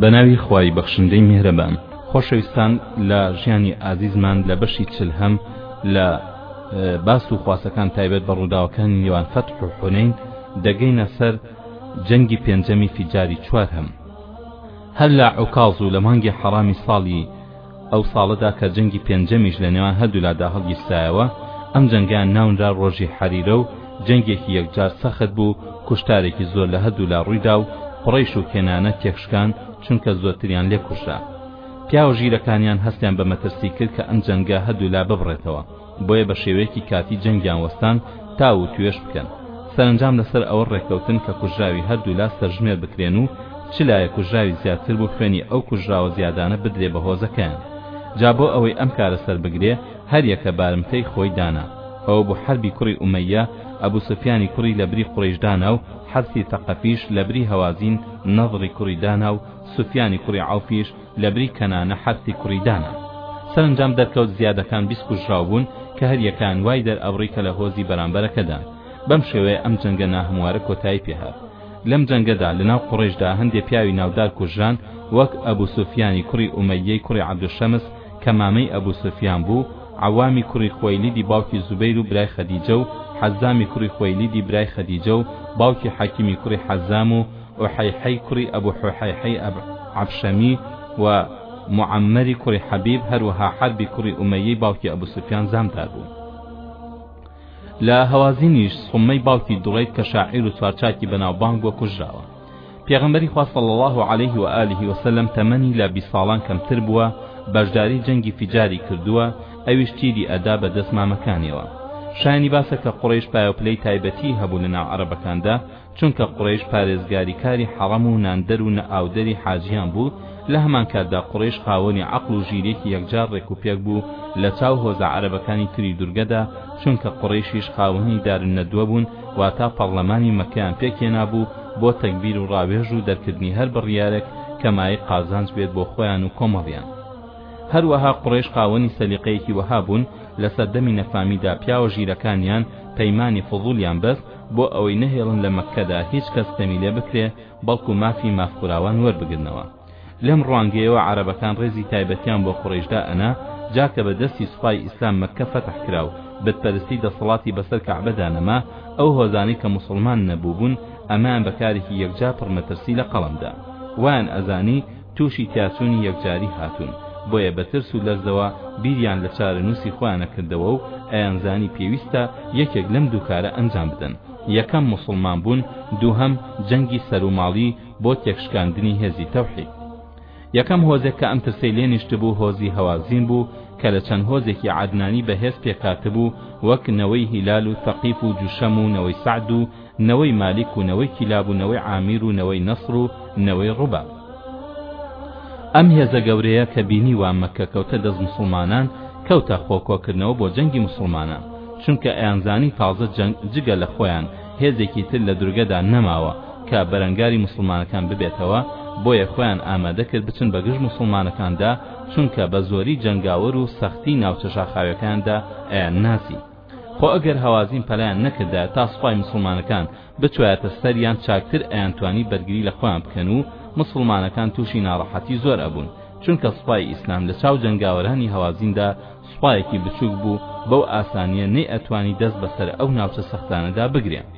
بە ناوی خوای بەخشندەی میهرەبان. خۆشەویستان لە ژیانی ئازیزمان لە بەشی چل هەم لە باس و خواسەکان تایبەت بە ڕووداوەکانی نێوان فەتح و حونەین دەگەینە سەر جەنگی پێنجەمی فیجاری چوار هەم هەر لە عوکاز و لە مانگی حەڕامی ساڵی ئەو ساڵەدا کە جەنگی پێنجەمیش لە نێوان هەردوولادا هەڵگیرسایەوە، ئەم جەنگەیان ناونرا ڕۆژی حەریرە و جەنگێکی یەکجار سەخت بوو، کوشتارێکی زۆر لە هەردوولا ڕوویدا و قوڕەیش و کێنانە تێکشکان، چونکە زۆرتریان لێ کوژرا. پیاوە ژیرەکانیان هەستیان بە مەترسی کرد کە ئەم جەنگە هەردوولا ببڕێتەوە. بۆیە بە شێوەیەکی کاتی جەنگیان وەستان تا و توێژ بکەن، سەرەنجام لەسەر ئەوە ڕێککەوتن کە کوژراوی هەردوولا سەرژمێر بکرێن و چ لایەک کوژراوی زیاتر بوو خوێنی ئەو کوژراوە زیادانە بدرێ بە هۆزەکەیان. جا بۆ ئەوەی ئەم کارە سەربگرێ هەر یەکە بارمتەی خۆی دانا. ئەوە بوو حەربی کوڕی ئومەییە، ئەبو سوفیانی کوڕی لە بری قوڕەیش دانا و حەرثی ثەقەفیش لە بری هەوازین نەضڕی کوڕی دانا و سوفیانی کوڕی عەوفیش لەبری کەنانە حەرفی کوڕی دانا. سەرەنجام دەرکەوت زیادەکان بیست کوژراو بوون کە هەریەکەیان وای دەرئەبڕی کە لە هۆزی بەرامبەرەکەدان. بەم شێوەیە ئەم جەنگە ناهەموارە کۆتایی پێهات. لەم جەنگەدا لەناو قوڕەیشدا هەندێ پیاوی ناودار کوژران وەک، ئەبو سوفیانی کوڕی ئومەییەی کوڕی عەبدولشەمس کە مامەی ئەبو سوفیان بوو، عەوامی کوڕی خوەیلیدی باوکی زوبەیر و برای خەدیجە و حەزامی کوڕی خوەیلیدی برای خەدیجە و باوکی حەکیمی کوڕی حەزام و ئوحەیحەی کوڕی ئەبو حوحەیحەی عەبشەمی و موعەممەری کوڕی حەبیب هەروەها حەربی کوڕی ئومەیەی باوکی ئەبو سوفیان زامدار بوو لە هەوازینیش سومەی باوکی دوڕیت کە شاعیر و سوارچاکی بەناوبانگ وە کوژراوە پێغمبەری خوا صلی الله عليه و آله و سلم تەمەنی لە 20 ساڵان کەمتر بووە بەشداری جەنگی فیجاری کردووە ئەویش تیری ئەدا بە دەست مامەکانیەوە شایانی باسە کە قڕیش پایەپلەی تایبەتی هەبوو لە ناو عەرەبەکاندا چونکە قوڕەیش پارێزگاری کاری حەڕەم و ناندەر و نەئاودەری حاجیان بوو، لە هەمانکاتدا قوڕەیش خاوەنی عەقڵ و ژیریەکی یەکجار ڕێک و پێک بوو لە چاو هۆزە عەرەبەکانی تری دورگەدا، چونکە قوڕەیشیش خاوەنی دار الندوە بوون واتا پەڕلەمانی مەککەیان پێک هێنابوو بۆ تەگبیر و ڕاوێژ و دەرکردنی هەر بڕیارێک کە مایەی قازانج بێت بۆ خۆیان و کۆمەڵیان. هەروەها قوڕەیش خاوەنی سەلیقەیەکی وەها بوون لە سەردەمی نەفامیدا پیاوە ژیرەکانیان پەیمانی فضولیان بەست، بۆ ئەوەی نەهێڵن لە مەککەدا هیچ کەس ستەمی لێ بکرێ بەڵکو مافی مافخوراوان وەربگرنەوە لەم ڕوانگەیەوە عەرەبەکان ڕێزی تایبەتیان بۆ قوڕەیشدا ئەنا جا کە بە دەستی سوپای ئیسلام مەککە فەتح کرا و بت پەرستی دەسەڵاتی بەسەر کەعبەدا نەما ئەو هۆزانەی کە موسڵمان نەبووبوون ئەمەیان بە کارێکی یەکجار پڕ مەترسی لە قەڵەم دا وایان ئەزانی تووشی تیاچوونی یەکجاری هاتوون، بۆیە بە ترس و لەرزەوە بیریان لە چارەنووسی خۆیانە کردەوە و ئەیانزانی پێویستە یەکێک لەم دوو کارە ئەنجام بدەن، یەکەم موسڵمان بوون، دووهەم جەنگی سەروماڵی بۆ تێکشکاندنی هێزی تەوحید. یەکەم هۆزێک کە ئەم ترسەی لێ نیشتبوو هۆزی هەوازین بوو کە لە چەند هۆزێکی عەدنانی بەهێز پێکهاتبوو وەک نەوەی هیلال و ثەقیف و جوشەم و نەوەی سەعد و نەوەی مالیک و نەوەی کیلاب و نەوەی عامیر و نەوەی نەسڕ و نەوەی ڕوباب. ئەم هێزە گەورەیە کە بینی وا مەککە کەوتە دەست موسڵمانان کەوتە خۆ کۆکردنەوە بۆ جەنگی موسڵمانان، چونکە ئەیانزانی تازە جەنگ جگە لە خۆیان هێزێکی تر لە دورگەدا نەماوە کە بەرەنگاری موسڵمانەکان ببێتەوە، بۆیە خۆیان ئامادە کرد بچن بە گژ موسڵمانەکاندا، چونکە بە زۆری جەنگاوەر و سەختی ناوچە شاخاویەکەیاندا ئەیان ناسی. خۆ ئەگەر هەوازین پەلەیان نەکردایە تا سوپای مسوڵمانەکان بتوایەتە سەر یان چاکتر ئەیان توانی بەرگری لە خۆیان بکەن و مسوڵمانەکان تووشی ناڕەحەتی زۆر ئەبوون چونکە سوپای ئیسلام لە چاو جەنگاوەرانی هەوازیندا سوپایەکی بچووک بوو بەو ئاسانیە نەیئەتوانی دەست بەسەر ئەو ناوچە سەختانەدا بگرێ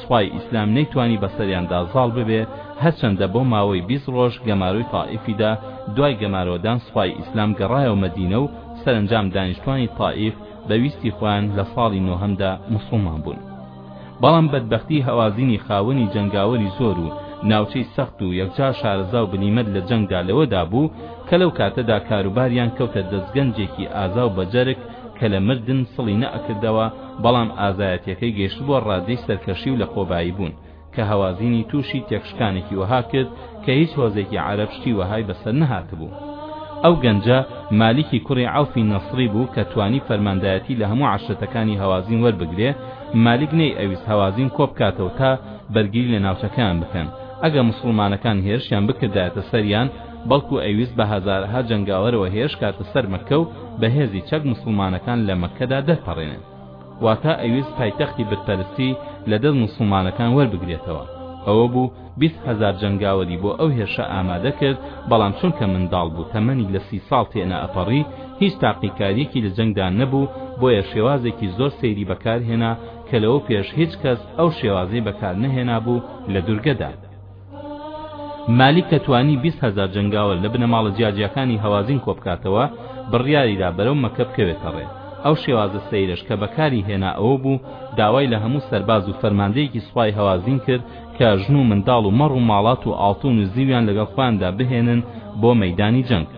سوپای ئیسلام نەیتوانی بەسەریاندا زاڵ ببێ، هەرچەندە بۆ ماوەی بیست ڕۆژ گەمارۆی تائیفی دا، دوای گەمارۆدان سوپای ئیسلام گەڕایەوە مەدینە و سەرەنجام دانیشتوانی تائیف بە ویستی خۆیان لە ساڵی نۆهەمدا موسڵمان بوون. بەڵام بەدبەختی هەوازینی خاوەنی جەنگاوەری زۆر و ناوچەی سەخت و یەکجار شارەزا و بلیمەت لە جەنگدا لەوەدا بوو کە لەو کاتەدا کاروباریان کەوتە دەست گەنجێکی ئازا و بەجەرگ کە لە مردن سڵی نەئەکردەوە بەڵام ئازایەتیەکەی گەیشتبووە ڕادەی سەرکەشی و لەخۆبایی بوون، کە هەوازینی تووشی تێکشکانێکی وەها کرد کە هیچ هۆزێکی عەرەب شتی وەهای بەسەر نەهاتبوو. ئەو گەنجە مالیکی کوڕی عەوفی نەسڕی بوو کە توانی فەرماندایەتی لە هەموو عەشرەتەکانی هەوازین وەربگرێ، مالیک نەیئەویست هەوازین کۆبکاتەوە تا بەرگری لە ناوچەکەیان بکەن، ئەگەر موسڵمانەکان هێرشیان بکردایەتە سەریان، بەڵکو ئەیویست بە هەزارەها جەنگاوەرەوە هێرش کاتە سەر مەککە و بە هێزی چەک موسڵمانەکان لە مەککەدا دەرپەڕێنێت واتە ئەیویست پایتەختی بت پەرستی لە دەست موسڵمانەکان وەربگرێتەوە ئەوە بوو بیست هەزار جەنگاوەری بۆ ئەو هێرشە ئامادە کرد بەڵام چونکە منداڵ بوو تەمەنی لە سی ساڵ تێنەئەپەڕی هیچ تاقیکاریەکی لە جەنگدا نەبوو بۆیە شێوازێکی زۆر سەیری بەکارهێنا کە لەوە پێش هیچ کەس ئەو شێوازەی بەکار نەهێنابوو لە دورگەدا مالیک کە توانی بیست هەزار جەنگاوەر لە بنەماڵە جیاجیاکانی هەوازین کۆبکاتەوە بڕیاریدا بەرەو مەککە بکەوێتە ڕێ ئەو شێوازە سەیرەش کە بەکاری هێنا ئەوە بوو داوای لە هەموو سەرباز و فەرماندەیەکی سوپای هەوازین کرد کە ژن و منداڵ و مەڕ و ماڵات و ئاڵتون و زیویان لەگەڵ خۆیاندا بهێنن بۆ مەیدانی جەنگ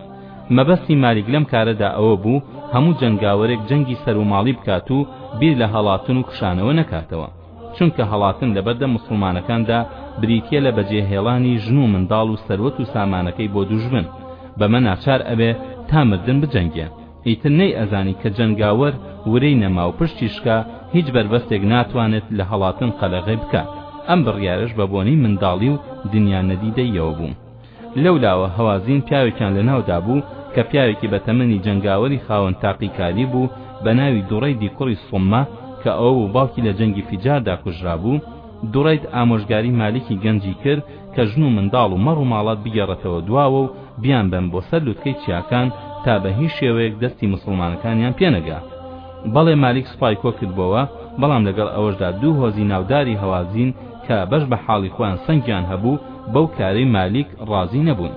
مەبەستی مالیک لەم کارەدا ئەوە بوو هەموو جەنگاوەرێک جەنگی سەروماڵی بکات و بیر لە هەڵاتن و کشانەوە نەکاتەوە چونکە هەڵاتن لەبەردەم موسڵمانەکاندا بریتیە لە بەجێهێڵانی ژن و منداڵ و سەروەت و سامانەکەی بۆ دوژمن بەمە ناچار ئەبێ تا مردن بجەنگێ ئیتر نەیئەزانی کە جەنگاوەر ورەی نەما و پشتی شکا هیچ بەربەستێک ناتوانێت لە هەڵاتن قەلەغەی بکات ئەم بڕیارەش بە بۆنەی منداڵی و دنیا نەدیدەییەوە بوو لەولاوە هەوازین پیاوێکیان لەناودابوو کە پیاوێکی بە تەمەنی جەنگاوەری خاوەن تاقیکاری بوو بە ناوی دوڕەیدی کوڕی سوممە کە ئەو و باوکی لە جەنگی فیجاردا کوژرابوو دوڕەید ئامۆژگاری مالیکی گەنجی کرد کە ژن و منداڵ و مەڕ و ماڵات بگێڕێتەوە دواوە و بیانبەن بۆ سەر لوتکەی چیاکان تا بە هیچ شێوەیەک دەستی موسڵمانەکانیان پێنەگا بەڵێ مالیک سوپای کۆکردبۆوە بەڵام لەگەڵ ئەوەشدا دوو هۆزی ناوداری هەوازین کە بەش بە حاڵی خۆیان سەنگیان هەبوو بەو کارەی مالیک ڕازی نەبوون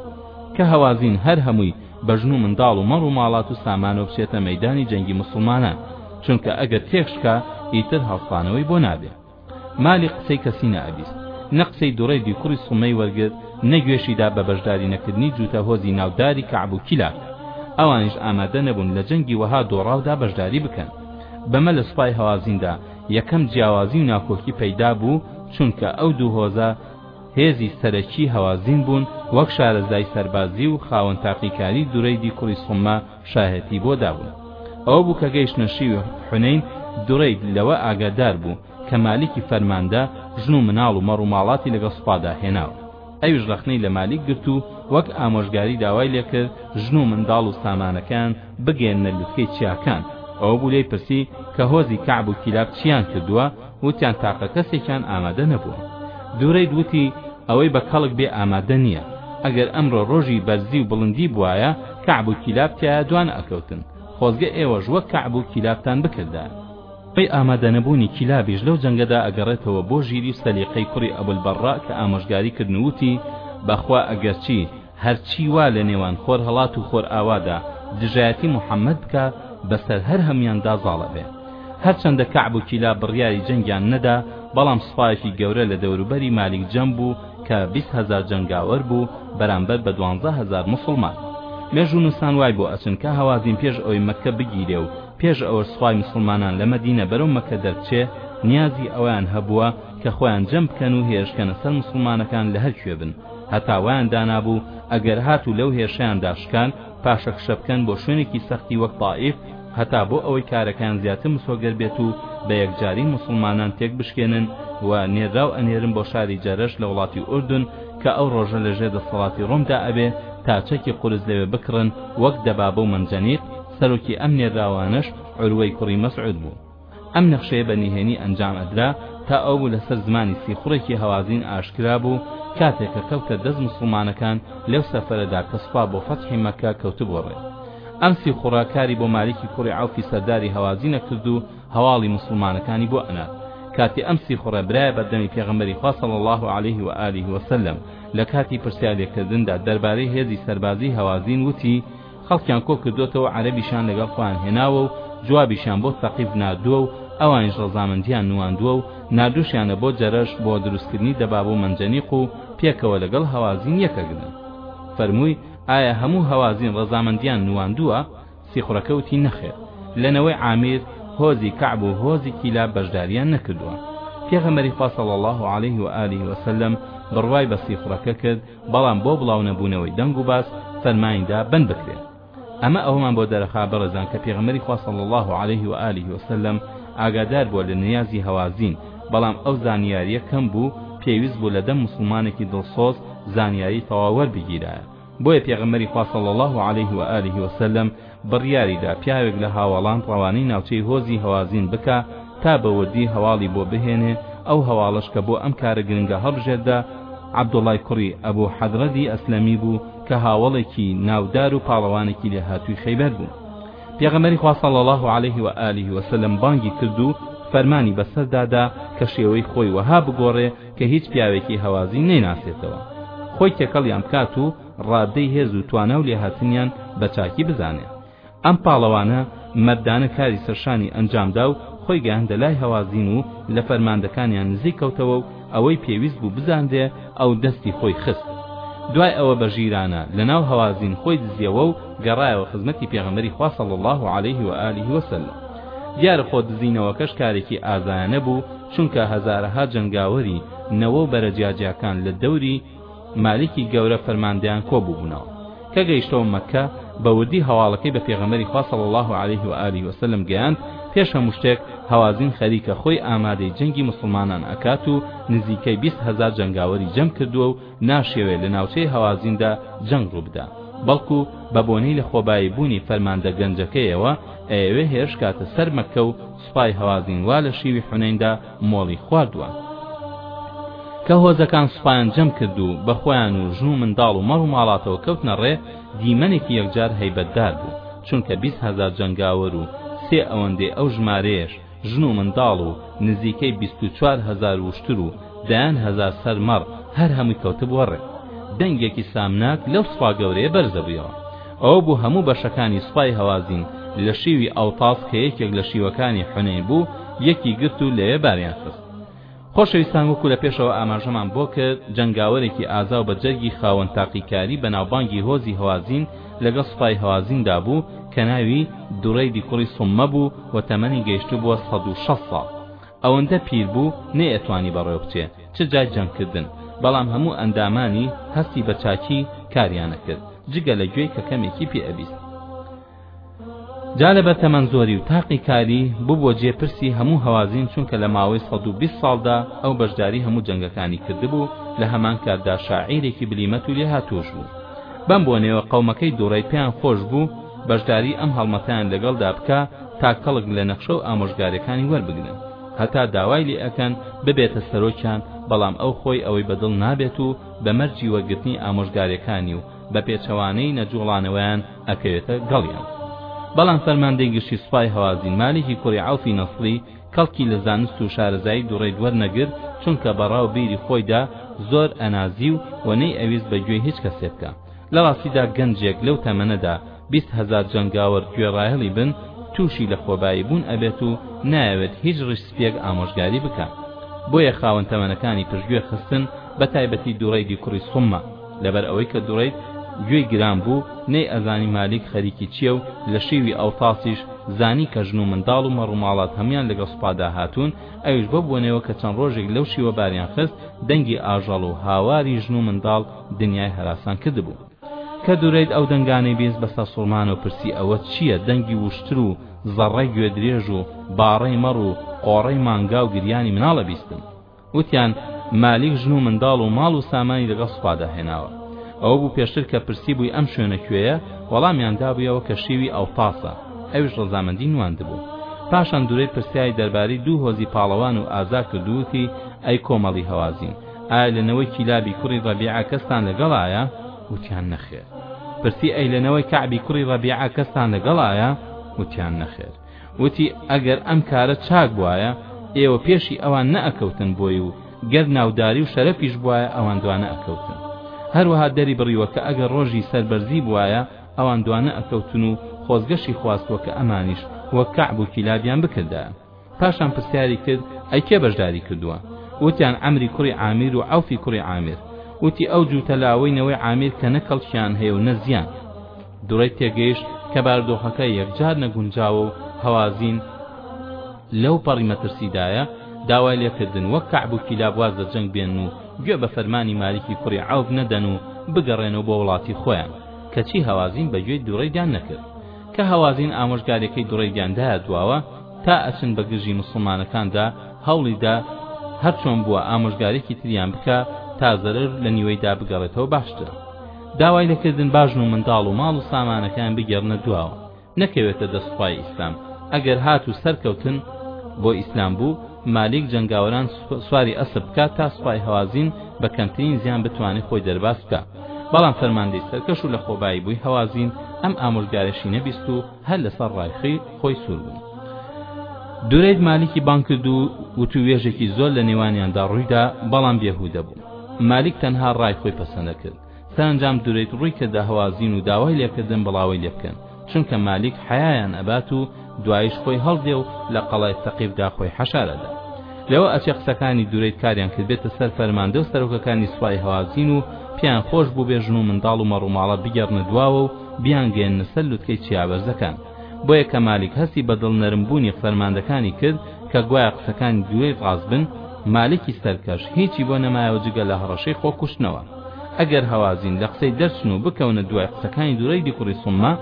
کە هەوازین هەر هەمووی بە ژن و منداڵ و مەڕ و ماڵات و سامانەوە بچێتە مەیدانی جەنگی موسڵمانان چونکە ئەگەر تێکشکا ئیتر هەڵسانەوەی بۆ نابێ مالیک قسەی کەسی نەئەبیست نە قسەی دوڕێدی کوڕی سومەی وەرگرت نە گوێشی دا بە بەشداری نەکردنی جووتە هۆزی ناو داری کەعب و کیلاب ئەوانیش ئامادە نەبوون لە جەنگی وەها دۆڕاودا بەشداری بکەن بەمە لە سوپای هەوازیندا یەکەم جیاوازی و ناکۆکی پەیدا بوو، چونکە ئەو دوو هۆزە هێزی سەرەکی هەوازین بوون، وەک شارەزای سەربازی و خاوەن تاقیکاری دورەیدی کوڕی سوممە شایەتی بۆ دابوو. ئەوە بوو کە گەیشتنە شیوی حونەین، دورەید لەوە ئاگادار بوو کە مالیکی فەرماندە ژن و مناڵ و مەڕ و ماڵاتی لەگەڵ سوپادا هێناوە. ئەویش ڕەخنەی لە مالیک گرت و وەک ئامۆژگاری داوای لێکرد ژن و منداڵ و سامانەکەیان بگەیەننە لوتکەی چیاکان، ئەوە بوو لێی پرسی کە هۆزی کەعب و کیلاب چییان کردووە، وتیان تاقە کەسێکیان ئامادە نەبووە. دورەید وتی ئەوەی بە کەڵک بێ ئامادە نییە، ئەگەر ئەمڕۆ ڕۆژی بەرزی و بڵندی بوایە کەعب و کیلاب تیایا دوانەئەکەوتن، خۆزگە ئێوەش وەک کەعب و کیلابتان بکردایە. بەهۆی ئامادەنەبوونی کیلابیش لەو جەنگەدا ئەگەڕێتەوە بۆ ژیری و سەلیقەی کوڕی ئەبولبەڕڕا کە ئامۆژگاری کردن و وتی، بەخوا ئەگەرچی هەرچی وا لە نێوان خۆرهەڵات و خۆرئاوادا دژایەتی موحەممەد بکا بەسەر هەر هەموویاندا زاڵ ئەبێ. هەرچەندە کەعب و کیلاب بڕیاری جەنگیان نەدا، بەڵام سوپایەکی گەورە لە دەوروبەری مالیک جەم بوو کە بیست هەزار جەنگاوەر بوو بەرامبەر بە دوانزە هەزار موسڵمان. مێژوونووسان وای بۆ ئەچن کە هەوازین پێش ئەوەی مەککە بگیرێ و، پێش ئەوە سوپای موسڵمانان لە مەدینە بەرەو مەکە دەربچێ نیازی ئەوەیان هەبووە کە خۆیان جەم بکەن و هێرشکەنە سەر موسڵمانەکان لە هەر کوێ بن هەتا وایان دانابوو ئەگەر هاتوو لەو هێرشەیاندا شکان پاشەکشە بکەن بۆ شوێنێکی سەختی وەک تائیف هەتا بۆ ئەوەی کارەکان زیاتر مسۆگەر بێت و بە یەکجاری موسڵمانان تێک بشکێنن و نێراو ئەنێرن بۆ شاری جەرەش لە وڵاتی ئوردن کە ئەو ڕۆژە لەژێر دەسەڵاتی ڕۆمدا ئەبێ تا چەکی قورس لەوێ بکڕن وەک دەبابە و مەنجەنیق سەرۆکی ئەم نێردراوانەش عوروەی کوڕی مەسعود بوو ئەم نەخشەیە بە نهێنی ئەنجام ئەدرا تا ئەو بوو لەسەر زمانی سیخوڕێکی هەوازین ئاشکرا بوو کاتێک کە کەوتە دەست موسڵمانەکان لەو سەفەرەدا کە سوپا بۆ فەتحی مەککە کەوتبووە ڕێ ئەم سیخوڕە کاری بۆ مالیکی کوڕی عەوفی سەرداری هەوازینە کرد و هەواڵی موسڵمانەکانی بۆ ئەنات کاتی ئەم سیخوڕە برایە بەردەمی پێغەمبەری خوا صلی الله علیه و آله وسلم لە کاتی پرسیارێکردندا دەربارەی هێزی سەربازی هەوازین وتی خەڵکیان کۆ کردۆتەوە و عەرەبیشان لەگەڵ خۆیان هێناوە و جوابیشیان بۆ سەقیف ناردووە و ئەوانیش ڕەزامەندیان نواندووە و ناردووشیانە بۆ جەرەش بۆ دروستکردنی دەباب و مەنجەنیق و پێکەوە لەگەڵ هەوازین یەکەگرن فەرمووی ئایا هەموو هەوازین ڕەزامەندیان نواندووە سیخوڕەکە وتی نەخێر لە نەوەی عامیر هۆزی کەعب و هۆزی کیلاب بەشداریان نەکردووە پێغەمبەری خوا صلی اللە علیه و آله و سلم بڕوای بە سیخوڕەکە کرد بەڵام بۆ بڵاونەبوونەوەی دەنگ و باس فەرمانی دا بەند بکرێن ئەمە ئەوەمان بۆ دەرەخا بەڕێزان کە پێغەمبەری خوا صلی اللە علیه و آله وسلم ئاگادار بووە لە نیازی هەوازین بەڵام ئەو زانیاریە کەم بوو پێویست بوو لە دەم مسلمانێکی دڵسۆز زانیاری تەواو وەربگیرایە بۆیە پێغەمبەری خوا صلی اللە علیه و آله وسلم بڕیاریدا پیاوێک لە هاوەڵان ڕەوانەی ناوچەی هۆزی هەوازین بکا تا بە وردی هەواڵی بۆ بهێنێ، ئەو هەواڵەش کە بۆ ئەم کارە گرنگە هەڵبژێردرا، عەبدوڵای کوڕی ئەبو حەدرەدی ئەسلەمی بوو کە هاوەڵێکی ناودار و پاڵەوانێکی لێهاتووی خەیبەر بوو. پێغەمبەری خوا صلی اللە علیه و آله و سلم بانگی کرد و فەرمانی بەسەردا دا کە شێوەی خۆی وەها بگۆڕێ کە هیچ پیاوێکی هەوازین نەیناسێتەوە خۆی تێکەڵیان بکات و ڕادەی هێز و توانا و لێهاتنیان بە چاکی بزانێ. ئەم پاڵەوانە مەردانە کاری سەرشانی ئەنجامدا و خۆی گەیاندە لای هەوازین و لە فەرماندەکانیان نزیک کەوتەوە و ئەوەی پێویست بوو بزانرێ ئەو دەستی خۆی خست. دوای ئەوە بە ژیرانە لە ناو هەوازین خۆی دزیەوە و گەڕایەوە خزمەتی پێغەمبەری خوا صلی اللە علیه و آله و سلم. دیارە خۆ دزینەوەکەش کارێکی ئازایانە بوو چونکە هەزارەها جەنگاوەری نەوە و بەرە جیاجیاکان لە دەوری مالیکی گەورە فەرماندەیان کۆ بووبوونەوە کە گەیشتەوە مەککە بە وردی هەواڵەکەی بە پێغەمبەری خوا صلی اللە علیه و آله و سلم گەیاند پێش هەموو شتێک هەوازین خەریکە خۆی ئامادەی جەنگی موسڵمانان ئەکات و نزیکەی بیست هەزار جەنگاوەری جەم کردووە و ناشیەوێ لە ناوچەی هەوازیندا جەنگ ڕووبدا بەڵکو بە بۆنەی لە خۆبایی بوونی فەرماندە گەنجەکەیەوە ئەیەوێ هێرش کاتە سەر مەککە و سوپای هەوازین وا لە شیوی حونەیندا مۆڵی خواردوە کە هۆزەکان سوپایان جەم کرد و بە خۆیان و ژن و منداڵ و مەڕ و ماڵاتەوە کەوتنە ڕێ دیمەنێکی یەکجار هەیبەتدار بوو چونکە بیست هەزار جەنگاوەر و سێ ئەوەندەی ئەو ژمارەیەش ژن و منداڵ و نزیکەی بیست و چوار هەزار وشتر و دەیان هەزار سەر مەڕ هەر هەمووی کەوتبووە ڕێ دەنگێکی سامناک لەو سوپا گەورەیە بەرزەبوویەوە ئەوە بوو هەموو بەشەکانی سوپای هەوازین لە شیوی ئەوتاس کە یەکێک لە شیوەکانی حونەین بوو یەکی گرت و لەوێ باریان خست. خۆشەویستان وەکو لە پێشەوە ئاماژەمان بۆ کرد جەنگاوەرێکی ئازا و بە جەرگی خاوەن تاقیکاری بەناوبانگی هۆزی هەوازین لەگەڵ سوپای هەوازین دا بوو کە ناوی دورەیدی کوڕی سوممە بوو و تەمەنی گەیشتبووە سەد و شەست ساڵ. ئەوەندە پیر بوو نەیئەتوانی بەڕێوە بچێ. چ جای جەنگ کردن، بەڵام هەموو ئەندامانی هەستی بە چاکی کاریان ئەکرد جگە لە گوێی کە کەمێکی پێ ئەبیست. جا لە بەر تەمەن زۆری و تاقی کاری ببووە جێ پرسی هەموو هەوازین چونکە لە ماوەی سەد و بیست ساڵدا ئەو بەشداری هەموو جەنگەکانی کردبوو لە هەمان کاتدا شاعیرێکی بلیمەت و لێهاتووش بوو بەم بۆنەوە قەومەکەی دوڕەی پێیان خۆش بوو بەشداری ئەم هەڵمەتەیان لەگەڵدا بکا تا کەڵک لە نەخشە و ئامۆژگاریەکانی وەربگرن. هەتا داوای لێ ئەکەن ببێتە سەرۆکیان بەڵام ئەو خۆی ئەوەی بە دڵ نابێت و بە مەرجی وەرگرتنی ئامۆژگارێکانی و بە پێچەوانەی نەجوڵانەوەیان ئەکەوێتە گەڵیان بەڵام فەرماندەی گشتی سوپای هەوازین مالیکی کوڕی عەوفی نەسری کەڵکی لە زانست و شارەزایی دوڕێد وەرنەگرت چونکە بە ڕاو بیری خۆیدا زۆر ئەنازی و و نەیئەویست بە گوێی هیچ کەسێ بکا لە ڕاستیدا گەنجێک لەو تەمەنەدا بیست هەزار جەنگاوەر گوێڕایەڵی بن تووشی لە خۆبایی بوون ئەبێت و نایەوێت هیچ ڕیش سپیەک ئامۆژگاری بکا بۆیە خاوەن تەمەنەکانی پشتگوێ خستن بە تایبەتی دوڕەیدی کوڕی سوممە لەبەر ئەوەی کە دوڕەید گوێی گران بوو نەی ئەزانی مالیک خەریکی چییە و لە شیوی ئەوتاسیش زانی کە ژن و منداڵ و مەڕوماڵات هەموان لەگەڵ سوپادا هاتوون ئەویش بەو بۆنەوە کە چەند ڕۆژێک لەو شیوە باریان خست دەنگی ئاژەڵ و هاواری ژن و منداڵ دنیای هەراسان کردبوو کە دورەیت ئەو دەنگانەی بیست بە سەرسوڕمان و پرسی ئەوە چییە دەنگی وشتر و زەڕڕەی گوێدرێژ و باڕەی مەڕ و قۆڕەی مانگا و گریانی مناڵە بیستم وتیان مالیک ژن و منداڵ و ماڵ و سامانی لەگەڵ سوپادا هێناوە ئەوە بوو پێشتر کە پرسی بووی ئەم شوێنە کوێیە وەڵامیان دابوویەوە کە شێوی ئەوتاسە ئەویش ڕەزامەندی نواندبوو پاشان دورەی پرسیاری دەربارەی دوو هۆزی پاڵەوان و ئازا کردووتی ئەی کۆمەڵی هەوازین ئایا لە نەوەی کیلابی کوڕی ڕەبیعە کەستان لەگەڵایە؟ وتیان نەخێر پرسی ئەی لە نەوەی کەعبی کوڕی ڕەبیعە کەستان لەگەڵایە؟ وتیان نەخێر وتی ئەگەر ئەم کارە چاک بوایە ئێوە پێشی ئەوان نەئەکەوتن بۆی و گەر ناوداری و شەرەفیش بوایە ئەوان دوانە ئەکەوتن هەروەها دەری بڕیوە کە ئەگەر ڕۆژی سەربەرزی بوایە ئەوان دوانە ئەکەوتن و خۆزگەشی خواستوە کە ئەمانیش وەک کەعب و کیلابیان بکردایە پاشان پرسیاری کرد ئەی کێ بەشداری کردووە وتیان عەمری کوڕی عامیر و عەوفی کوڕی عامر وتی ئەو جووتە لاوەی نەوەی عامیر کە نە کەڵکیان هەیە و نە زیان دوڕێت تێگەیشت کە باردۆخەکە یەکجار نەگونجاوە و هەوازین لەو پەڕی مەترسیدایە داوای لێکردن وەک کەعب و کیلاب واز لە جەنگ بێن و گوێ بە فەرمانی مالیکی کوڕی عەوف نەدەن و بگەڕێنەوە بۆ وڵاتی خۆیان کەچی هەوازین بەگوێی دوڕەیدان نەکرد کە هەوازین ئامۆژگاریەکەی دوڕێدیان دایە دواوە تا ئەچن بە گرژی موسڵمانەکاندا هەوڵی دا هەر چۆن بووە ئامۆژگاریەکی تریان بکا تا زەرەر لە نیوەیدا بگەڕێتەوە باشترە داوای لە کردن با ژن و منداڵ و ماڵ و سامانەکەیان بگێڕنە دواوە نەکەوێتە دەست خوای ئیسلام ئەگەر هات و سەرکەوتن بۆ ئیسلام بوو مالیک جەنگاوەران سواری ئەسپ بکات تا سوپای هەوازین بە کەمترین زیان بتوانێت خۆی دەرباز بکات بەڵام فەرماندەی سەرکەش و لەخۆبایی بووی هەوازین ئەم ئامۆژگارەشی نەبیست و هەر لەسەر ڕای خۆی سوور بوو دورەید مالیکی بان کرد و وتووێژێکی زۆر لە نێوانیاندا ڕوویدا بەڵام بێهودە بوو مالیک تەنها ڕای خۆی پەسەندە کرد سەرنجام دورەید ڕووی کردە هەوازین و داوای لێکردن بڵاوەی لێ بکەن چونکە مالیک حەیایان ئەبات و دوایش خۆی هەڵدێ و لە قەڵای سەقیفدا خۆی حەشار ئەدا لەوە ئەچێ قسەکانی دورەید کاریان کردبێتە سەر فەرماندە و سەرۆکەکانی سوپای هەوازین و پێیان خۆش بووبێ ژن و منداڵ و مەڕوماڵە بگێڕنە دواوە و بیانگەیەننە سەر لوتکەی چیابەرزەکان بۆیە کە مالیک هەستی بە دڵنەرمبوونی فەرماندەکانی کرد کە گوایە قسەکانی دورەید ڕاست بن مالکی سەرکەش هیچی بۆ نەمایەوە جگە لە هەڕەشەی خۆکوشتنەوە ئەگەر هەوازین لە قسەی دەرچن و بکەونە دوای قسەکانی دورەیدی کوڕی سوممە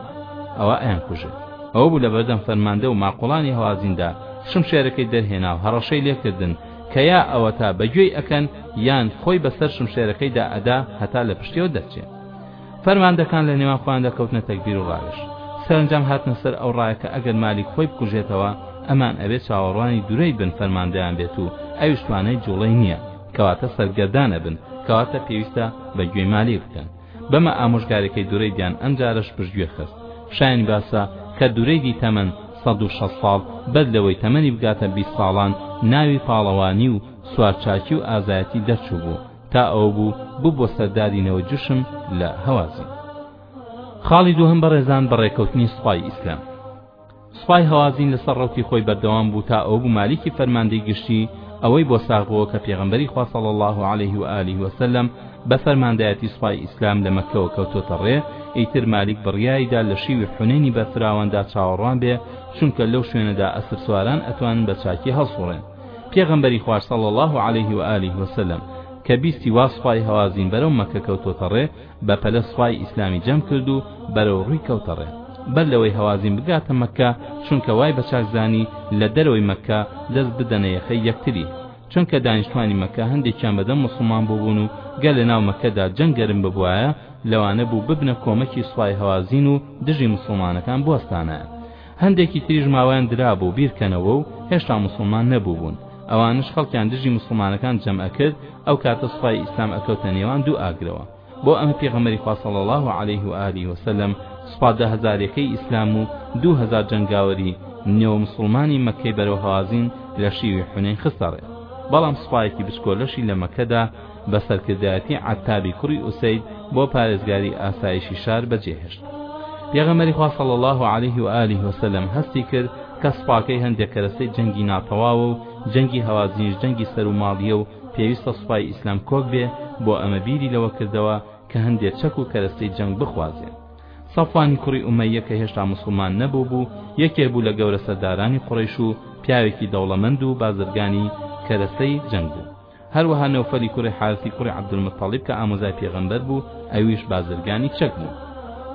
ئەوا ئەیانکوژێت. ئەوە بوو لەبەردەم فەرماندە و ماقوڵانی هەوازیندا شمشێرەکەی دەرهێنا و هەڕەشەی لێکردن کە یا ئەوەتا بە گوێی ئەکەن یان خۆی بەسەر شمشێرەکەیدا ئەدا هەتا لە پشتیەوە دەرچێ. فەرماندەکان لە نێوان خۆیاندا کەوتنە تەگبیر و ڕاوێژ. سەرەنجام هاتنە سەر ئەو ڕایە کە ئەگەر مالیک خۆی بکوژێتەوە ئەمان ئەبێ چاوەڕوانی دورەید بن فەرماندەیان بێت و ئەویش توانای جوڵەی نییە. کەواتە سەرگەردان ئەبن کەواتە پێویستە بە گوێی مالی بکەن بەمە ئامۆژگارەکەی دورەیدیان ئەمجارەش پشتگوێ خست شایانی باسە کە دورەیدی تەمەن 160 ساڵ بەر لەوەی تەمەنی بگاتە 20 ساڵان ناوی پاڵەوانی و سوارچاکی و ئازایەتی دەرچوو بوو تا ئەوە بوو بوو بۆ سەرداری نەوە جوشم لە هەوازی خاڵی دووهەم بەڕێزان بەڕێکەوتنی سوپای ئیسلام سوپای هەوازین لەسەر ڕەوتی خۆی بەردەوام بوو تا ئەو بوو مالیکی فەرماندەی گشتی ئەوەی بۆ ساغ بووە کە پێغەمبەری خوا صلی الله علیه و آله و سلم بە فەرماندایەتی سوپای ئیسلام لە مەککەوە کەوتۆتە ڕێ ئیتر مالیک بڕیاریدا لە شیوی حونەینی بەرفراواندا چاوەڕوان بێ چونکە لەو شوێنەدا ئەسپ سواران ئەتوانن بە چاکی هەڵسوڕێن پێغەمبەری خوار صلی الله علیه و آله و سلم کە بیستی وا سوپای هەوازین بەرەو مەککە کەوتۆتە ڕێ بە پەلە سوپای ئیسلامی جەم کرد و بەرەو ڕووی کەوتە ڕێ بەر لەوەی هەوازین بگاتە مەککە چونکە وای بە چاک زانی لە دەرەوەی مەککە دەست بدەنە یەخەی یەکتری چونکە دانیشتوانی مەکە هەندێکیان بەدەم مسلمان بووبوون و گەر لە ناو مەکەدا جەنگ گەرم ببوایە لەوانە بوو ببنە کۆمەکی سوپای هەوازین و دژی مسلمانەکان بوەستانە هەندێکی تریش ماوەیان درابوو بیرکەنەوە و هێشتا موسڵمان نەبووبوون ئەوانش خەڵکیان دژی موسڵمانەکان جەم ئەکرد ئەو کاتە سوپای ئیسلام ئەکەوتە نێوان دوو ئاگرەوە بۆ ئەمە پێغەمبەری خوا صلی الله علیه و آله و سلم سوپا دە هەزارەکەی ئیسلام و دوو هەزار جەنگاوەری نۆ موسڵمانی مەککەی بەرەو هەوازین لە شیوی حونەین خستە ڕێ بەڵام سوپایەکی بچکۆلەشی لە مەککەدا بە سەرکردایەتی عەتابی کوڕی ئوسەید بۆ پارێزگاری ئاسایشی شار بەجێهێشت پێغەمەری خوا صلی الله علیه و آله و سلم هەستی کرد کە سوپاکەی هەندێک کەرەستەی جەنگی ناتەواوە و جەنگی هەوازنیش جەنگی سەر و ماڵیە و پێویستە سوپای ئیسلام کۆک بێ بۆ ئەمە بیری لەوە کردەوە کە هەندێک چەک و کەرەستەی جەنگ بخوازێ سەفوانی کوڕی ئومەیە کە هێشتا مسلمان نەبوو بوو یەکێ بوو لە گەورە سەردارانی قڕیش و پیاوێکی دەوڵەمەند و بازرگانی کەرەستەی جەنگ بوو هەروەها نەوفەلی کوڕی حارثی کوڕی عبدالمطلب کە ئامۆزای پێغەمبەر بوو ئەویش بازرگانی چەک بوو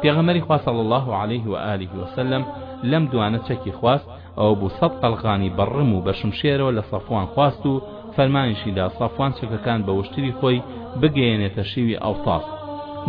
پێغەمبەری خوا صلی اللە علیه و آله و سلم لەم دوانە چەکی خواست ئەوە بوو سەد قەلغانی بەڕم و بە شمشێرەوە لە صەفوان خواست و فەرمانیشی دا صەفوان چەکەکان بە وشتری خۆی بگەیەنێتە شیوی ئەوطاس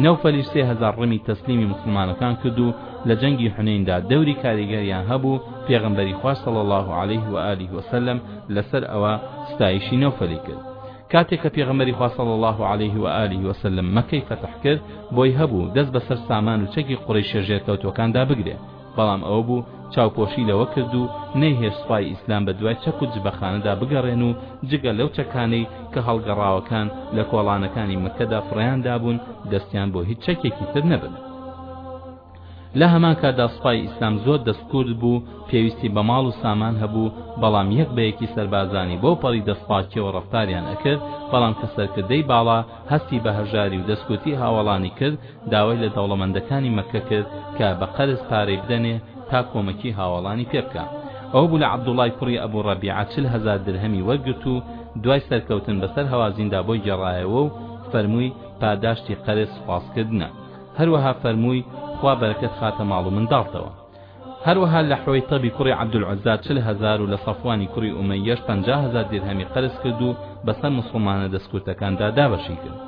نەوفەلیش سێ هەزار ڕمی تەسلیمی موسڵمانەکان کرد و لە جەنگی حونەیندا دەوری کاریگەریان هەبوو پێغەمبەری خوا صلی اللە علیه و آله و سلم لەسەر ئەوە ستایشی نەوفەلی کرد کاتێک کە پێغەمەری خوا صلی الله علیه و آله و سلم مەکەی فەتح کرد بۆی هەبوو دەست بەسەر سامان و چەکی قڕیشە ژێرکەوتوەکاندا بگرێ بەڵام ئەوە بوو چاوپۆشی لەوە کرد و نەیهێش سوپای ئیسلام بە دوای چەک و جبەخانەدا بگەڕێن و جگە لەو چەکانەی کە هەڵگەڕاوەکان لە کۆڵانەکانی مەکەدا فڕیان دابوون دەستیان بۆ هیچ چەکێکی تر نەبن لە هەمان کاتدا سوپای ئیسلام زۆر دەستکورد بوو پێویستی بە ماڵ و سامان هەبوو بەڵام یەک بە یەکی سەربازانی بەو پەڕی دەستپاکیەوە ڕەفتاریان ئەکرد بەڵام کە سەرکردەی باڵا هەستی بە هەژاری و دەستکورتی هاوەڵانی کرد داوای لە دەوڵەمەندەکانی مەککە کرد کە بە قەرز پارەی بدەنێ تا کۆمەکی هاوەڵانی پێ بکا ئەوە بوو لە عەبدوڵای کوڕی ئەبوو ڕەبیعە چل هەزار درهەمی وەرگرت و دوای سەرکەوتن بەسەر هەوازیندا بۆی گێڕایەوە و فەرمووی پاداشتی قەرز سوپاسکردنە هەروەها فەرمووی، خوا بەرەکەت خاتە ماڵ و منداڵتەوە. هەروەها لە حوەیتەبی کوڕی عەبدولعوزا چل هەزار و لە سەفوانی کوڕی ئومەییەش پەنجا هەزار دیرهەمی قەرز کرد و بەسەر موسڵمانە دەستکورتەکاندا دابەشی کرد.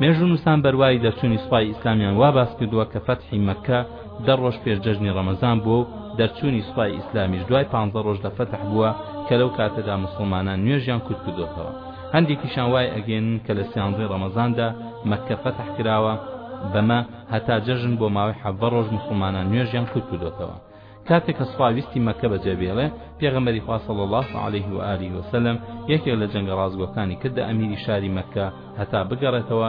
مێژوونووسان بەروایی دەرچوونی سوپای ئیسلامیان وا باس کردووە کە فەتحی مەککە دە ڕۆژ پێش جەژنی ڕەمەزان بووە و دەرچوونی سوپای ئیسلامیش دوای پانزە ڕۆژ لە فەتح بووە کە لەو کاتەدا موسڵمانان نوێژیان کورت کردۆتەوە. هەندێکیشان وای ئەگێنن کە لە سیانزەی ڕەمەزاندا مەککە فەتح کراوە بەمە هەتا جەژن بۆ ماوەی حەڤدە ڕۆژ موسڵمانان نوێژیان کورت کردۆتەوە کاتێک کە سوپا ویستی مەکە بەجێ بێڵێ پێغەمبەری خوا صلی الله علیه و آله وسلم یەکێک لە جەنگە ڕاستگۆکانی کردە ئەمیری شاری مەککە هەتا بگەڕێتەوە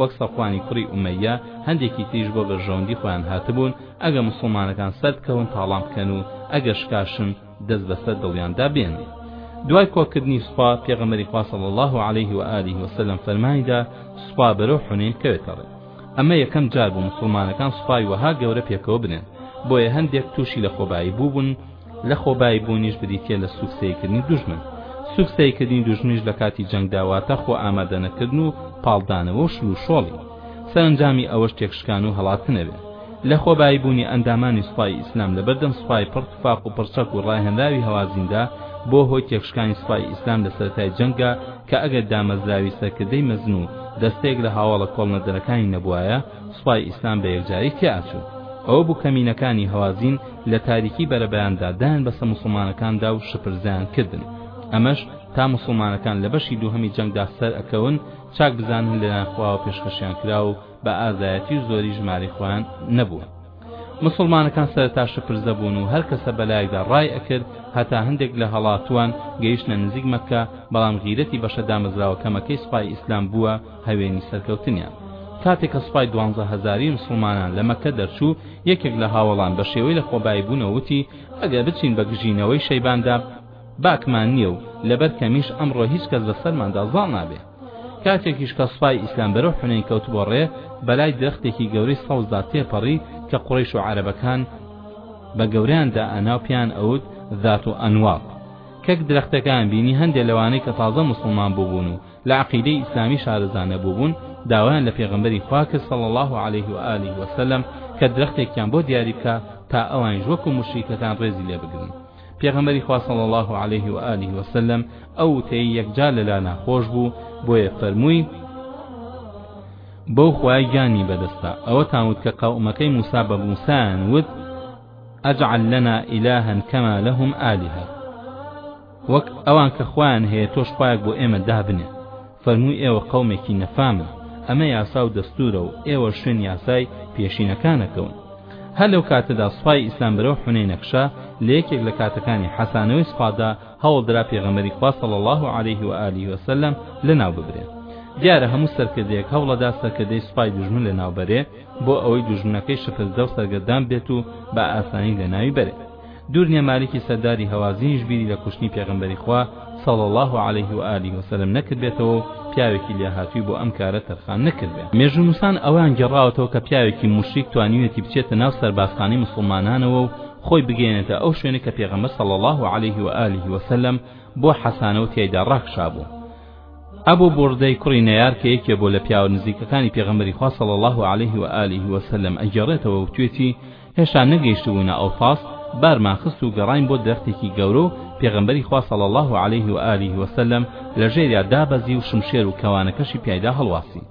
وەک سەفوانی کوڕی ئومەییە هەندێکی تریش بۆ بەرژەوەندی خۆیان هاتبوون ئەگە موسڵمانەکان سەربکەون تاڵان بکەن و ئەگە شکاشن دەست بەسەر دڵیاندا بێنن دوای کۆکردنی سوپا پێغەمەری خوا صلی الله علیه و آله و سلم فەرمانیدا سوپا بەرەو حنین بکەوێتە ڕێ ئەمە یەکەم جار بوو مسلمانەکان سوپای وەها گەورە پێکەوە بنێن بۆیە هەندێک تووشی لە خۆبایی بووبوون لە خۆ بایی بوونیش بریتیە لە سوک سەیر کردنی دوژمن سوک سەیر کردنی دوژمنیش لە کاتی جەنگدا واتە خۆ ئامادە نەکردن و پاڵدانەوە و شل و شۆڵی سەرەنجامی ئەوەش تێکشکان و هەڵاتنەوێ لە خۆ بایی بوونی ئەندامانی سوپای ئیسلام لە بەردەم سوپای پڕ توفاق و پڕ چەک و ڕاهێنراوی هەوازیندا بۆ هۆی تێکشکانی سوپای ئیسلام لە سەرەتای جەنگا کە ئەگەر دامەزراوی سەرکردەی مەزن و دەستەیەک لە هاوەڵە کۆڵنەدەرەکانی نەبوایە سوپای ئیسلام بە یەکجاری تێئاچوو ئەوە بوو کە مینەکانی هەوازین لە تاریکی بەرەبەیاندا دایان بەسە موسڵمانەکاندا و شپرزەیان کردن ئەمەش تا موسڵمانەکان لە بەشی دووهەمی جەنگدا سەر ئەکەون چاک بزانن لەلایەن خواوە پێشکەشیان کراوە و بە ئازایەتی و زۆری ژمارەی خۆیان نەبووە موسڵمانەکان سەرەتا شپرزە بوون و هەر کەسە بەلایەکدا ڕای ئەکرد هەتا هەندێک لە هەڵاتووان گەیشتنە نزیک مەککە بەڵام غیرەتی بەشە دامەزراوە کەمەکەی سوپای ئیسلام بووە هەوێنی سەرکەوتنیان کاتێک کە سوپای دوانزە هەزاری موسڵمانان لە مەککە دەرچوو یەکێک لە هاوەڵان بە شێوەی لە خۆبایی بوونەوە وتی ئەگەر بچین بە گژینەوەی شەیباندا باکمان نییە و لەبەر کەمیش ئەمڕۆ هیچ کەس بە سەرماندا زاڵ نابێ کاتێکیش کە سوپای ئیسلام بەرەو حونەین کەوتبوە ڕێ بەلای درەختێکی گەورەی سەوزدا تێپەڕی کە قوڕەیش و عەرەبەکان بە گەوریان دائەنا و پێیان ئەوت ذات انواط کەک درەختەکەیان بینی هەندێ لەوانەی کە تازە موسڵمان بوبون و لە عەقیدەی ئیسلامی شارەزا نەبوبون داوایان لە پێغەمبەری خوا کرد صلی الله علیه و آله و سلم کە درەختێکیان بۆ دیاری بکا تا ئەوانیش وەکو موشریکەکان ڕێزی لێ بگرن پێغەمبەری خوا صلی اللە علیه و آله و سلم ئەو وتەی یەکجار لەلا ناخۆش بوو بۆیە فەرمووی بەو خوای گیانی بەدەستە ئەوەتان وت کە قەومەکەی موسا بە موسایان وت ئەجعل لنا ئیلاها کەما لەهم ئالیهە وەک ئەوان کە خوایان هەیە تۆش خوایەک بۆ ئێمە دابنێ فەرمووی ئێوە قەومێکی نەفامن، ئەمە یاسا و دەستوورە و ئێوە شوێن یاسای پێشینەکان ئەکەون. هەر لەو کاتەدا سوپای ئیسلام بەرەو حونەین ئەکشا، لە یەکێک لە کاتەکانی حەسانەوەی سوپادا هەوڵدرا پێغەمبەری خوا صلی اللە علیه و آله و سلم لەناو ببرێ. دیارە هەموو سەرکردەیەک هەوڵەدا سەرکردەی سوپای دوژمن لەناو بەرێ بۆ ئەوەی دوژمنەکەی شپرزە و سەرگەردان بێت و بە ئاسانی لەناوی بەرێ. دوور نیە مالیکی سەرداری هەوازنیش بیری لە کوشتنی پێغەمبەری خوا صلی اللە علیه و آله و سلم نەکردبێتەوە و پیاوێکی لێهاتووی بۆ ئەم کارە تەرخان نەکردبێت مێژوونووسان ئەوەیان گێڕاوەتەوە کە پیاوێکی موشریک توانیویەتی بچێتە ناو سەربازخانەی موسڵمانانەوە و خۆی بگەیەنێتە ئەو شوێنە کە پێغەمبەر صلی اللە علیه و آله و سلم بۆ حەسانەوە تیایدا ڕاکشابوو ئەبوو بوڕدەی کوڕی نەیار کە یەکێ بۆ لە پیاوە نزیکەکانی پێغەمبەری خوا صلی اللە علیه و آله و سلم ئەگێڕێتەوە و توێتی هێشتا نەگەیشتبووینە ئەوتاس بارمان خست و گەڕاین بۆ درەختێکی گەورە و پێغەمبەری خوا صلی اللە علیه و آله و سلم لە ژێریا دابەزی و شمشێر و کەوانەکەشی پیایدا هەڵواسی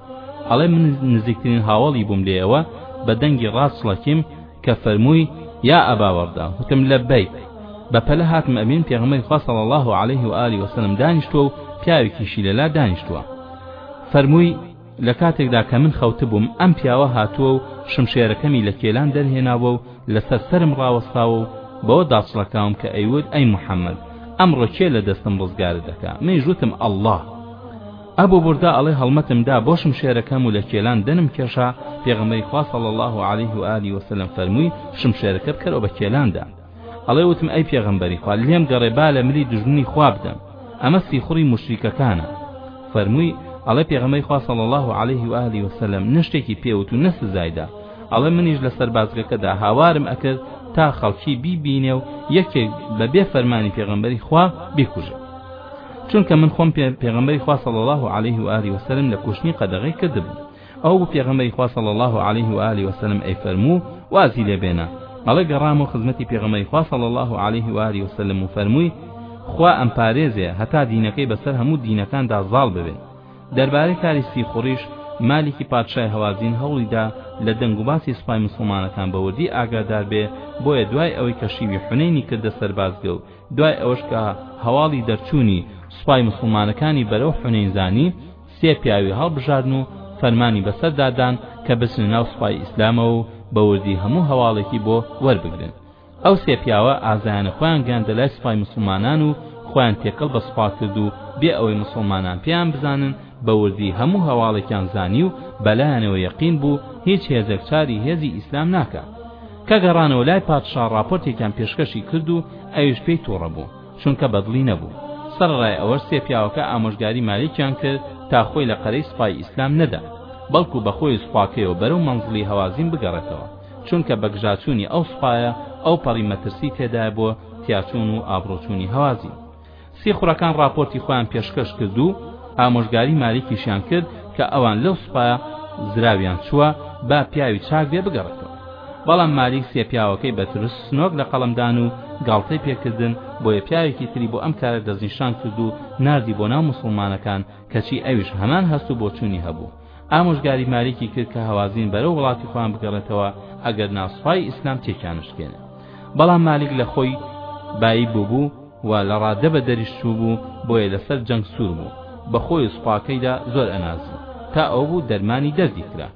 ئەڵێ من نزیکترین هاوەڵی بووم لێیەوە بە دەنگی ڕاست چڵەکیم کە فەرمووی یا ئەبا وەڕدە وتم لەبەیک بە پەلە هاتم ئەبین پێغەمبەری خوا صلی الله علیه و آله و سلم دانیشتووە و پیاوێکیشی لەلا دانیشتووە فەرمووی لە کاتێکدا کە من خەوتبووم ئەم پیاوە هاتووە و شمشێرەکەمی لە کێلان دەرهێناوە و لەسەر سەرم ڕاوەستاوە و بەوە داچڵەکاوم کە ئەیوت ئەی محەممەد ئەمڕۆ کێ لە دەستم ڕزگارت دەکا منیش وتم ئەڵڵا ئەبوو بوردا ئەڵێ هەڵمەتم دا بۆ شمشێرەکەم و لە کێلان دەنم کێشا پێغەمبەری خوا صلی الله علیه و آله وسلم فەرمووی شمشێرەکە بکەرەوە بە کێلاندا ئەڵێ وتم ئەی پێغەمبەری خوا لێم گەڕێ با لە ملی دوژمنی خوا بدەم ئەمە سیخوڕی موشریکەکانە فەرمووی ئەڵێ پێغەمبەری خوا صلی الله علیه و آله و سلم نە شتێکی پێوت و نە سزایدا ئەڵێ منیش لە سەربازگەکەدا هاوارم ئەکرد تا خەڵکی بیبینێ و یەکێک بە بێ فەرمانی پێغەمبەری خوا بیکوژێ چونکە من خۆم پێغەمبەری خوا صلی الله علیه و آله و سلم لە کوشتنی قەدەغەی کردبوو ئەو پێغەمبەری خوا صلی الله علیه و آله و سلم ئەی فەرموو وازی لێ بێنە ئەڵێ گەڕامەوە خزمەتی پێغەمبەری خوا صلی الله علیه و آله و سلم و فەرمووی خوا ئەم پارێزێ هەتا دینەکەی بەسەر هەموو دینەکاندا زاڵ ببێ دەربارەی کاری سیخوڕیش مالیکی پادشای هەوازین هەوڵیدا لە دەنگ و باسی سوپای مسلمانەکان بە وردی ئاگادار بێ بۆیە دوای ئەوەی کە شیوی حونینی کردە سەربازگە و دوای ئەوەش کە هەواڵی دەرچوونی سوپای مسلمانەکانی بەرەو حونین زانی سێ پیاوی هەڵبژارن و فەرمانی بەسەردا دان کە بچنە ناو سوپای ئیسلامەوە و بە وردی هەموو هەواڵێکی بۆ وەربگرن ئەو سێ پیاوە ئازایانە خۆیان گەیاندە لای سوپای مسوڵمانان و خۆیان تێکەڵ بە سوپا کرد و بێ ئەوەی مسوڵمانان پێیان بزانن بە وردی هەموو هەواڵێکیان زانی و بەلایانەوە یەقین بوو هیچ هێزێک چاری هێزی ئیسلام ناکات کە گەڕانەوە لای پادشا ڕاپۆرتێکیان پێشکەشی کرد و ئەویش پێی تووڕە بوو چونکە بەدڵی نەبوو. سەرەڕای ئەوەش سێ پیاوەکە ئامۆژگاری مالیکیان کرد تا خۆی لە قەرەی سوپای ئیسلام نەدا، بەڵکو بە خۆی و سوپاکەیەوە بەرەو مەنزڵی هەوازین بگەڕێتەوە، چونکە بەگژاچوونی ئەو سوپایە ئەوپەڕی مەترسی تێدایە بۆ تیاچوون و ئابڕووچوونی هەوازین. سیخوڕەکان ڕاپۆرتی خۆیان پێشکەش کرد و ئامۆژگاری مالیکیشیان کرد کە ئەوان لەو سوپایە زراویان چووە، با پیاوی چاک بێ بگەڕێتەوە. بەڵام مالیک سێ پیاوەکەی بە ترس سنۆک لە قەڵەمدان و گاڵتەی پێکردن، بۆیە پیاوێکی تری بۆ ئەم کارە دەستنیشان کرد و ناردی بۆ ناو موسڵمانەکان، کەچی ئەویش هەمان هەست و بۆچوونی هەبوو. ئامۆژگاری مالیکی کرد کە هەوازین بەرەو وڵاتی خۆیان بگەڕێتەوە ئەگەرنا سوپای ئیسلام تێکیان ئەشکێنێ. بەڵام مالیک لە خۆی بایی بووبوو و لە ڕاددە بە دەریش چووبوو، بۆیە لە سەر جەنگ سوور بوو. بە خۆی و سوپاکەیدا زۆر ئەنازی. تا ئەوە بوو دەرمانی دەردی کرا.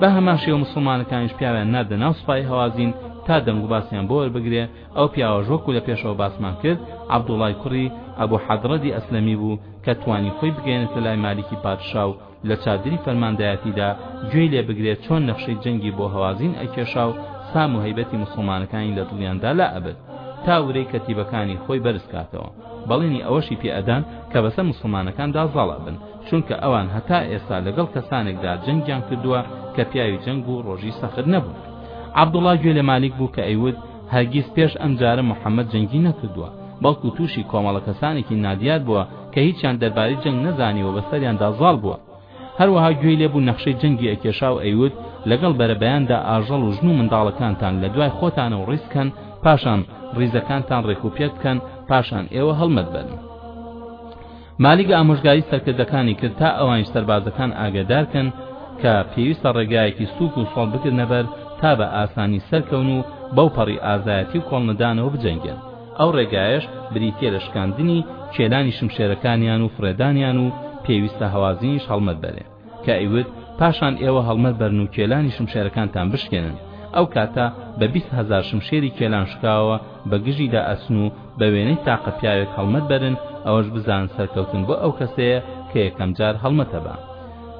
بە هەمان شێوە موسڵمانەکانیش پیاویان ناردە ناو سوپای هەوازین تا دەنگ و باسیان بۆ وەربگرێ ئەو پیاوەش وەکو لە پێشەوە باسمان کرد عەبدوڵای کوڕی ئەبو حەدڕەدی ئەسلەمی بوو کە توانی خۆی بگەیەنێتە لای مالیکی پادشا و لە چادری فەرماندایەتیدا گوێی لێ بگرێ چۆن نەخشەی جەنگی بۆ هەوازین ئەکێشا و سام و هەیبەتی موسڵمانەکانی لە دڵیاندا لا ئەبرد تا ورەی کەتیبەکانی خۆی بەرز کاتەوە بەڵێنی ئەوەشی پێ ئەدان کە بەسەر موسڵمانەکاندا زاڵ ئەبن چونکە ئەوان هەتا ئێستا لەگەڵ کەسانێکدا جەنگیان کردووە کە پیاوی جەنگ و ڕۆژی سەخت نەبوون عەبدوڵڵا گوێ لە مالیک بوو کە ئەیوت هەرگیز پێش ئەم جارە محەممەد جەنگی نەکردووە بەڵکو تووشی کۆمەڵە کەسانێکی نادیار بووە کە هیچیان دەربارەی جەنگ نەزانیوە بەسەریاندا زاڵ بووە هەروەها گوێی لێبوو نەخشەی جەنگی ئەکێشا و ئەیوت لەگەڵ بەرەبەیاندا ئاژەڵ و ژن و منداڵەکانتان لە دوای خۆتانە و ڕیزکەن پاشان ڕیزەکانتان ڕێکوپێک بکەن پاشان ئێوە هەڵمەت بەرن مالیک ئامۆژگاری سەرکردەکانی کرد تا ئەوانیش سەربازەکان ئاگەدارکەن کە پێویستە ڕێگایەکی سووک و سۆڵ بگرنەبەر تا بە ئاسانی سەرکەون و بەو پەڕی ئازایەتی و کۆڵنەدانەوە بجەنگێن ئەو ڕێگایەش بریتییە لە شکاندنی کێلانی شمشێرەکانیان و فڕێدانیان و پێویستە هەوازنیش هەڵمەت بەرێ کە ئەیوت پاشان ئێوە هەڵمەت بەرن و کێلانی شمشێرەکانتان بشکێنن ئەو کاتە بە بیست هەزار شمشێری کێلان شکاوە بە گژیدا ئەچن و بە وێنەی تاقە پیاوێک هەڵمەت بەرن ئەوەش بزان سەرکەوتن بۆ ئەو کەسەیە کە یەکەم جار هەڵمەتە بە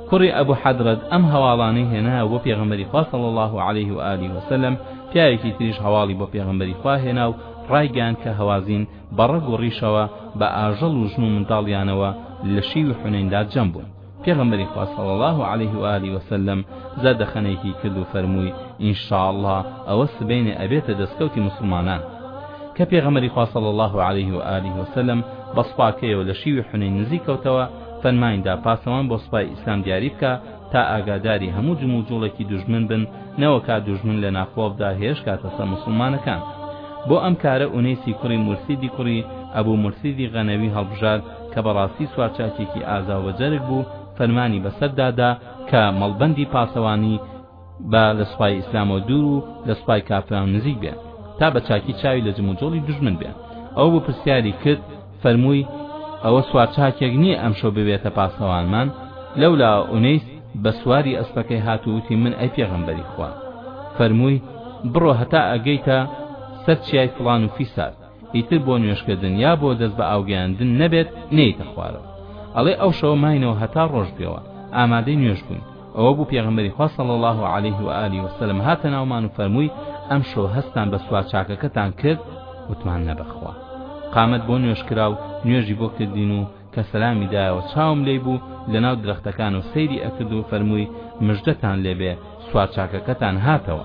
کوڕی ئەبوو حەدرەت ئەم هەواڵانەی هێنایە بۆ پێغەمبەری خوا صلی الله علیه و آله وسلم پیاوێکی تریش هەواڵی بۆ پێغەمبەری خوا هێنا و ڕایگەیان کە هەوازین بە ڕەگ و ڕیشەوە بە ئاژەڵ و ژن و منداڵیانەوە لە شیوی حونەیندا جەم بوون پێغەمبەری خوا صلی اللە علیه و آله وسلم زەردەخەنەیەکی کرد و فەرمووی ان شاء اللە ئەوە سبەینێ ئەبێتە دەستکەوتی موسڵمانان کە پێغەمبەری خوا صلی اللە علیه و آله وسلم بە سوپاکەیەوە لە شیوی حنین نزیک کەوتەوە فەرمانیدا پاسەوان بۆ سوپای ئیسلام دیاری بکە تا ئاگاداری هەموو جموجوڵێکی دوژمن بن نەوەکا دوژمن لە ناخۆڵدا هێرش کاتە سەر مسلمانەکان بۆ ئەم کارە ئونەیسی کوڕی مرسیدی کوڕی ئەبوو مرسیدی غەنەوی هەڵبژارد کە بەڕاستی سوارچاکێکی ئازا و بەجەرگ بوو فەرمانی بەسەردا دا کە مەڵبەندی پاسەوانی با لە سوپای ئیسلامەوە دوور و لە سوپای کافران نزیک بێ تا بە چاکی چاوی لە جموجۆڵی دوژمن بێ ئەو بۆ پرسیاری کرد فەرمووی ئەوە سوارچاکێک نییە ئەمشەو ببێتە پاسەوانمان لەولا ئونەیس بە سواری ئەسپەکەی هات و وتی من ئەی پێغەمبەری خوا فەرمووی بڕۆ هەتا ئەگەیتە سەر چیای فڵان و فیسار ئیتر بۆ نوێژکردن یا بۆ دەست بە ئاوگەیاندن نەبێت نێیتە خوارەوە ئەڵێ ئەو شەوە ماینەوە هەتا ڕۆژ بێەوە ئامادەی نوێژ بووین ئەوە بوو پێغمبەری خوا صلی الله علیه و آله و سلم هاتە ناومان و فەرمووی ئەم شەو هەستان بە سوار چاکەکەتان کرد وتمان نەبەخوا قامت بۆ نوێژ کرا و نوێژی بۆ کردین و کە سەلامی دایەوە چاوم لی بوو لەناو درەختەکان و سەیری ئەکرد و فەرمووی مژدەتان لێبێ سوار چاکەکەتان هاتەوە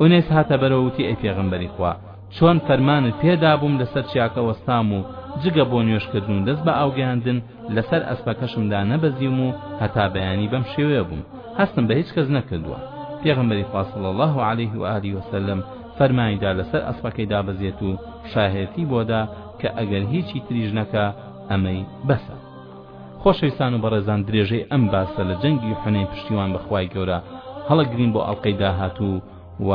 ئونێس هاتە بەرەوەتی ئەی پێغمبەری خوا چۆن فەرمانت پێ دابووم لەسەر چیاکە وەستام و جگە بۆ نوێژ کردن و دەست بە ئاو گەیاندن لەسەر ئەسپەکەشم دانەبەزیوم و هەتا بەیانی بەم شێوەیە بووم هەستم بە هیچ کەس نەکردووە پێغەمبەری خوا صلی الله علیه و آله و سلم فەرمانی دا لەسەر ئەسپەکەی دابەزێت و شاهێتی بۆدا کە ئەگەر هیچی تریش نەکا ئەمەی بەسە خۆشەویستان و بەڕێزان درێژەی ئەم باسە لە جەنگی حونەین پشتیوان بەخوای گەورە هەڵەگرین بۆ ئەڵلقەی داهاتوو و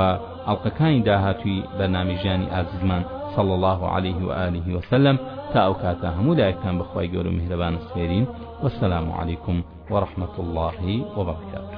ئەڵقەکانی داهاتووی بەرنامەی ژیانی ئازیزمان صلی الله علیه و آله و سلم تا ئەو کاتە هەموو لایەکتان بەخوای گەورە میهرەبان سپێرین والسلام علیکم ورحمة الله وبرکاته